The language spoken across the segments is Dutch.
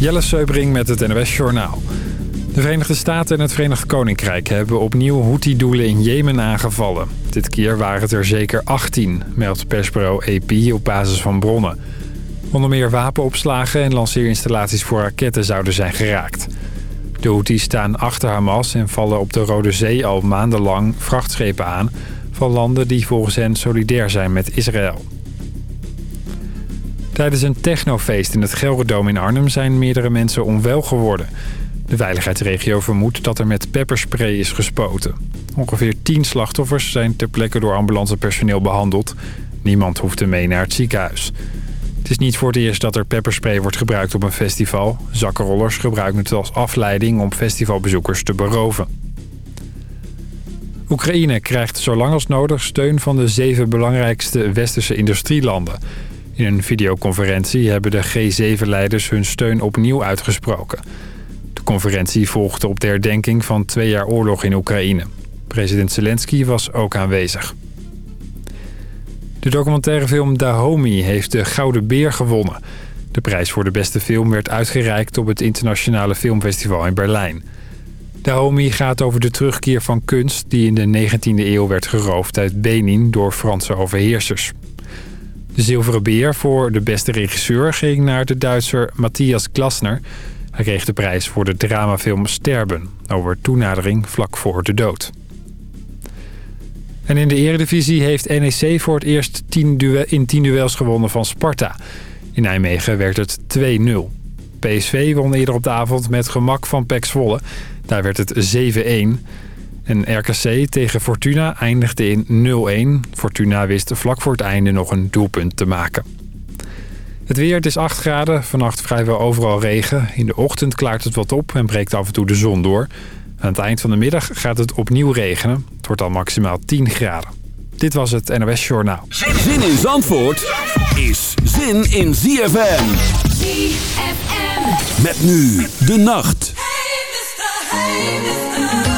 Jelle Seubring met het NOS Journaal. De Verenigde Staten en het Verenigd Koninkrijk hebben opnieuw Houthi-doelen in Jemen aangevallen. Dit keer waren het er zeker 18, meldt persbureau AP op basis van bronnen. Onder meer wapenopslagen en lanceerinstallaties voor raketten zouden zijn geraakt. De Houthis staan achter Hamas en vallen op de Rode Zee al maandenlang vrachtschepen aan... van landen die volgens hen solidair zijn met Israël. Tijdens een technofeest in het Gelredome in Arnhem zijn meerdere mensen onwel geworden. De veiligheidsregio vermoedt dat er met pepperspray is gespoten. Ongeveer 10 slachtoffers zijn ter plekke door ambulancepersoneel behandeld. Niemand hoefde mee naar het ziekenhuis. Het is niet voor het eerst dat er pepperspray wordt gebruikt op een festival. Zakkenrollers gebruiken het als afleiding om festivalbezoekers te beroven. Oekraïne krijgt zo lang als nodig steun van de zeven belangrijkste westerse industrielanden. In een videoconferentie hebben de G7-leiders hun steun opnieuw uitgesproken. De conferentie volgde op de herdenking van twee jaar oorlog in Oekraïne. President Zelensky was ook aanwezig. De documentairefilm Dahomey heeft de Gouden Beer gewonnen. De prijs voor de beste film werd uitgereikt op het internationale filmfestival in Berlijn. Dahomey gaat over de terugkeer van kunst die in de 19e eeuw werd geroofd uit Benin door Franse overheersers. De zilveren beer voor de beste regisseur ging naar de Duitser Matthias Glasner. Hij kreeg de prijs voor de dramafilm Sterben, over toenadering vlak voor de dood. En in de eredivisie heeft NEC voor het eerst in 10 duels gewonnen van Sparta. In Nijmegen werd het 2-0. PSV won eerder op de avond met gemak van PEC Zwolle. Daar werd het 7-1. En RKC tegen Fortuna eindigde in 0-1. Fortuna wist vlak voor het einde nog een doelpunt te maken. Het weer, het is 8 graden. Vannacht vrijwel overal regen. In de ochtend klaart het wat op en breekt af en toe de zon door. Aan het eind van de middag gaat het opnieuw regenen. Het wordt al maximaal 10 graden. Dit was het NOS Journaal. Zin in Zandvoort is zin in ZFM. ZFM. Met nu de nacht. Hey, mister, hey, mister.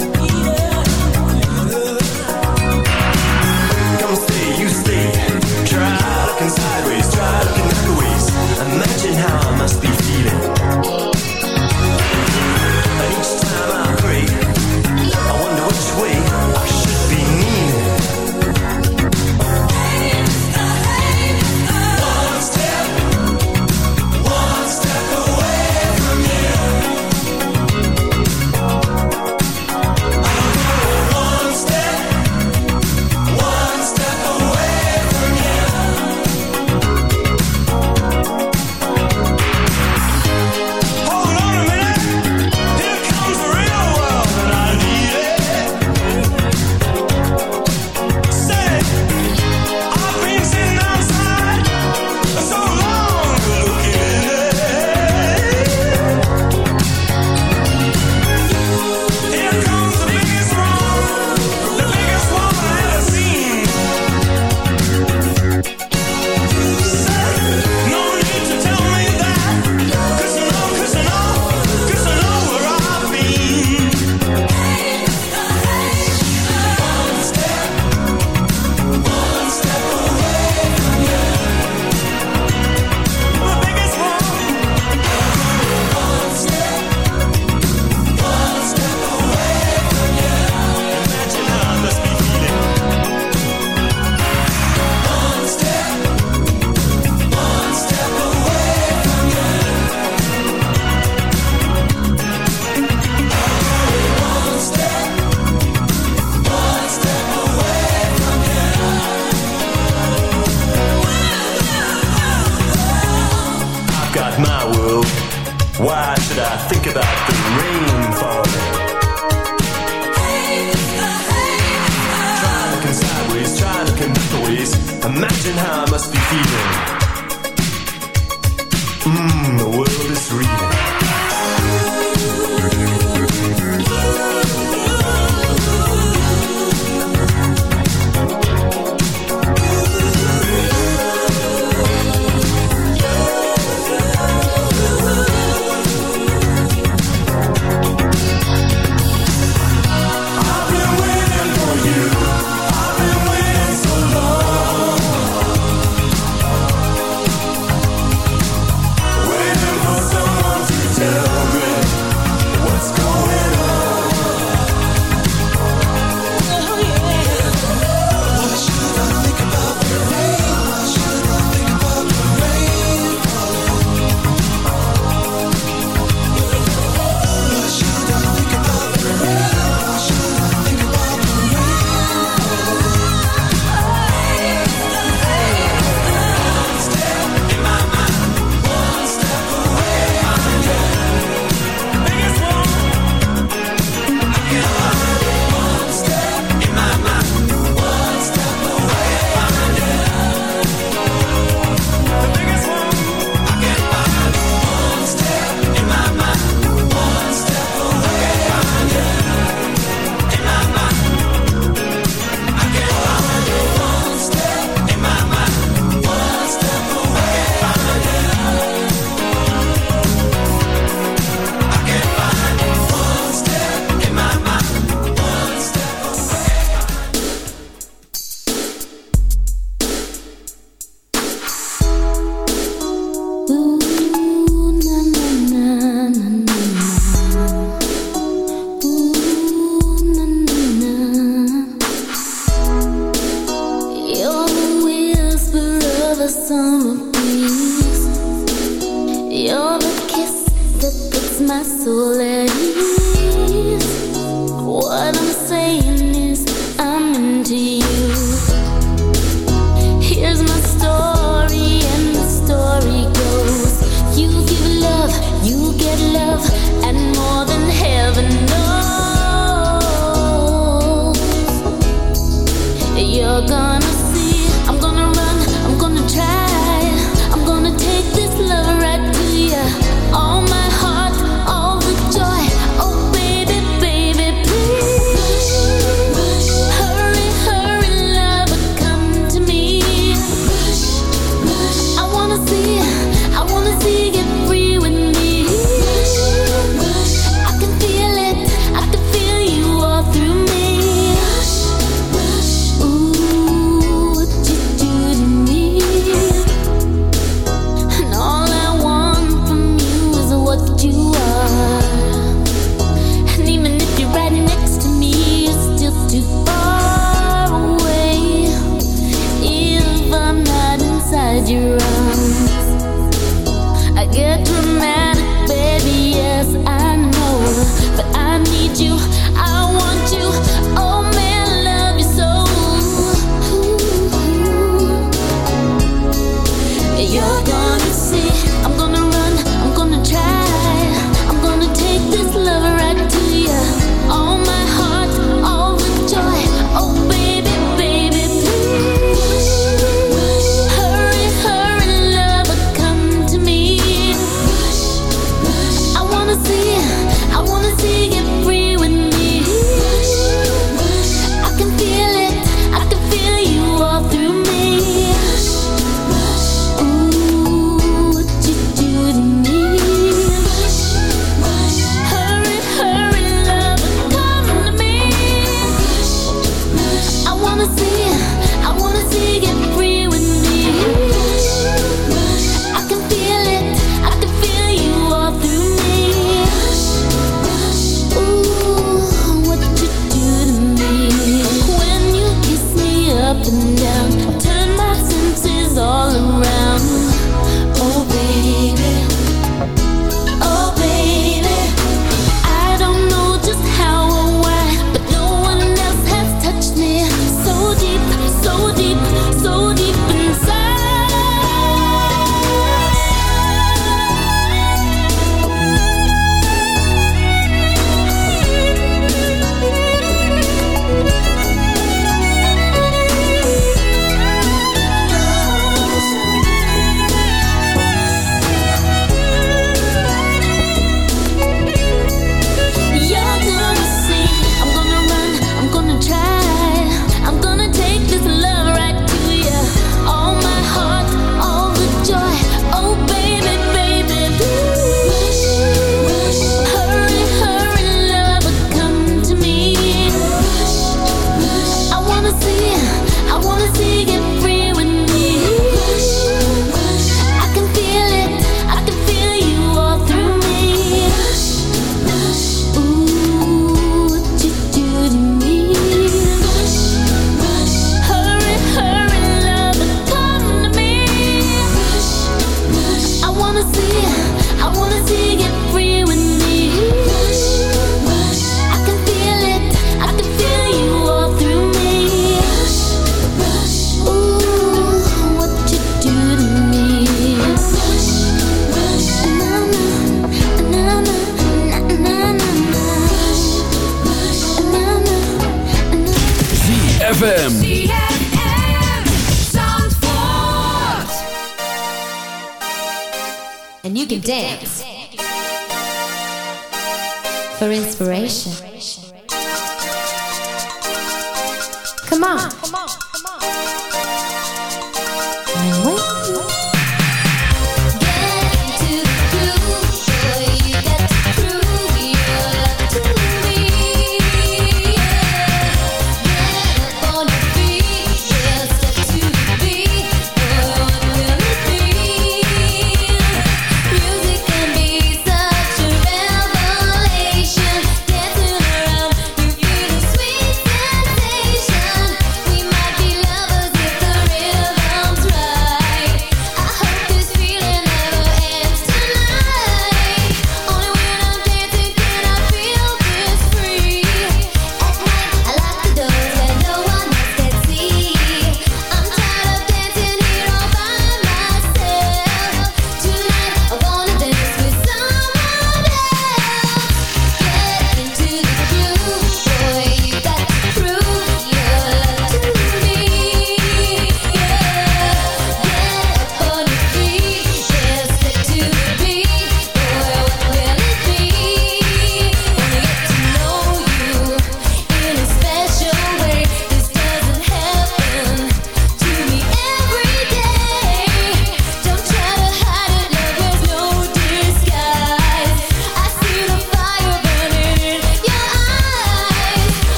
and you can, you can dance, dance. for inspiration. Come on. Come on.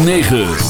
106.9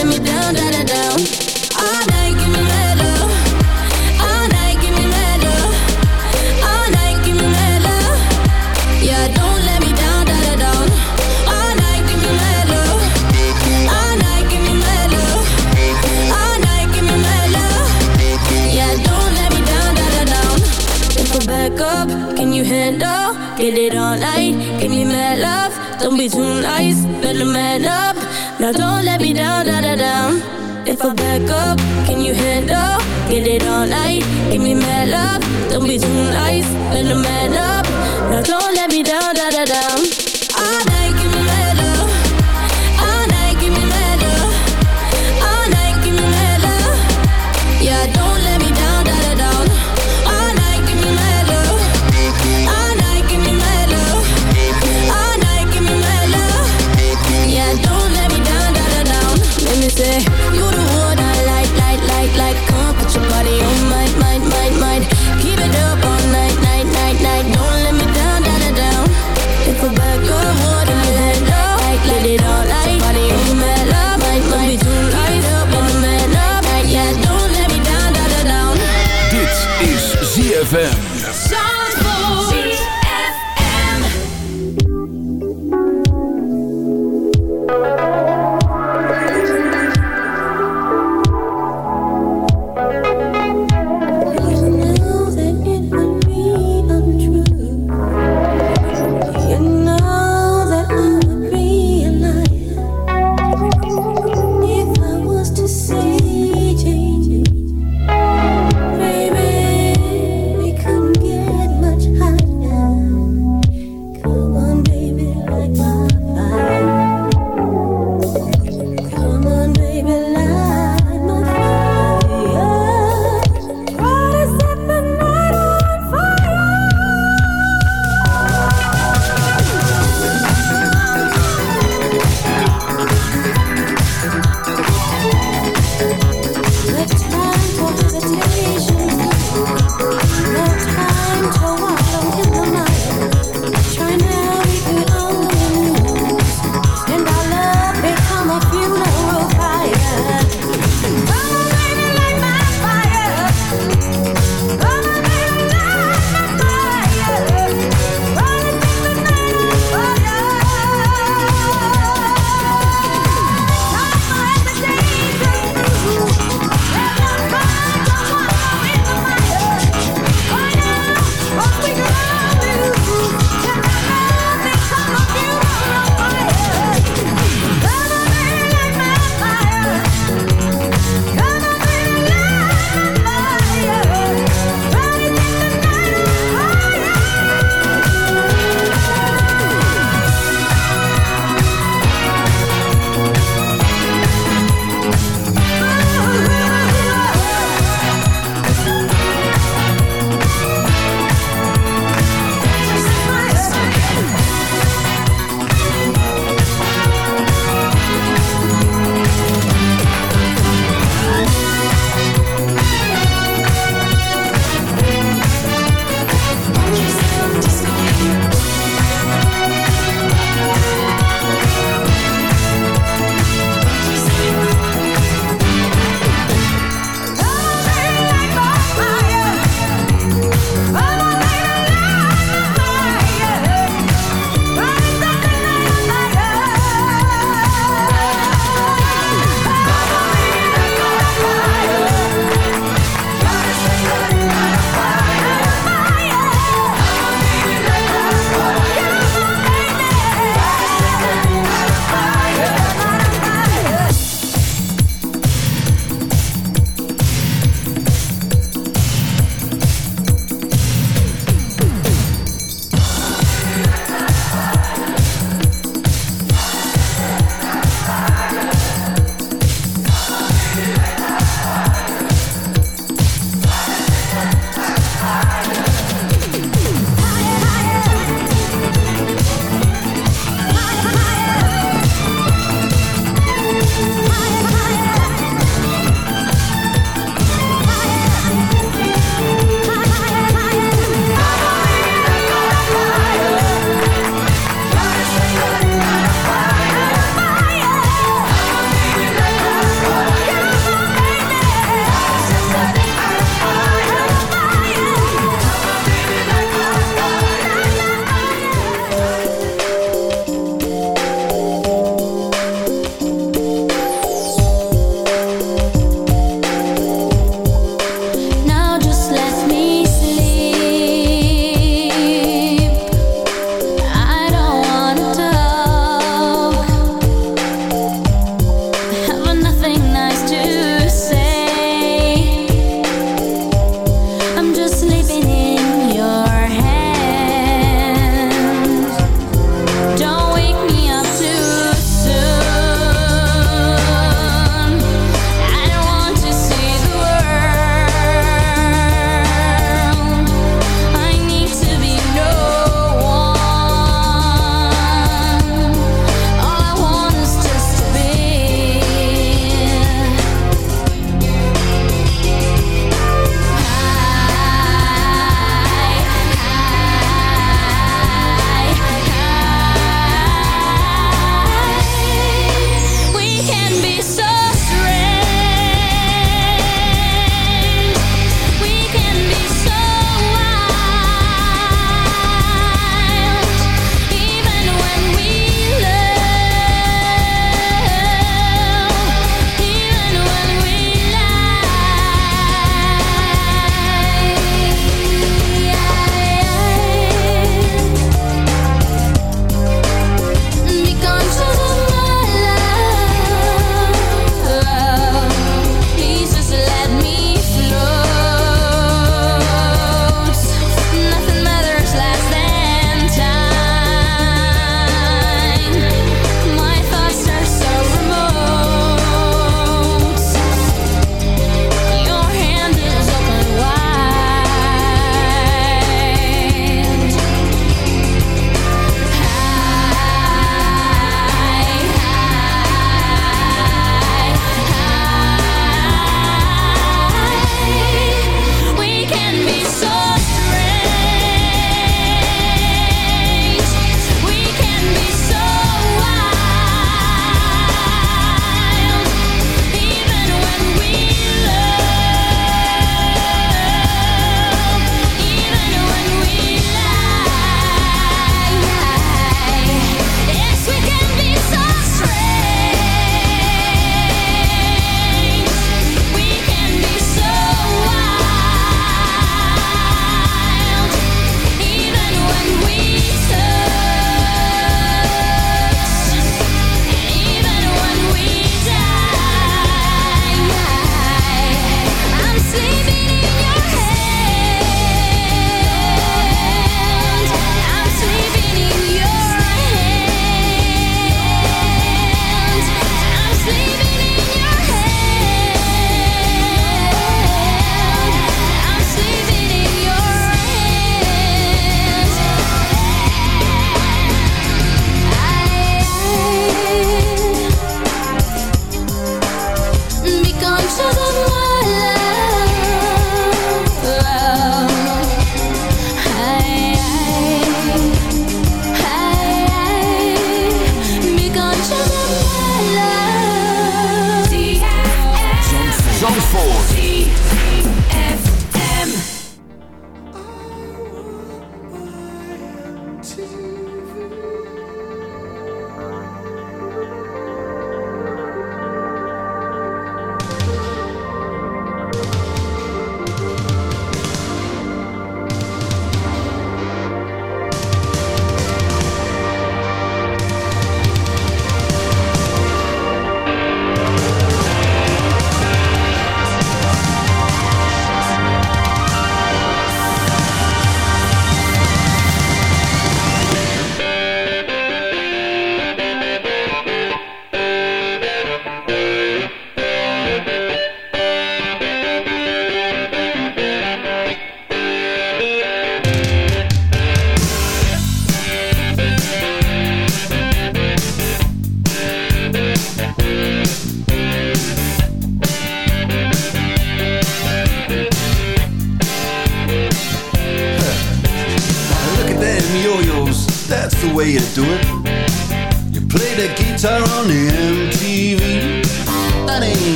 If I.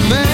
man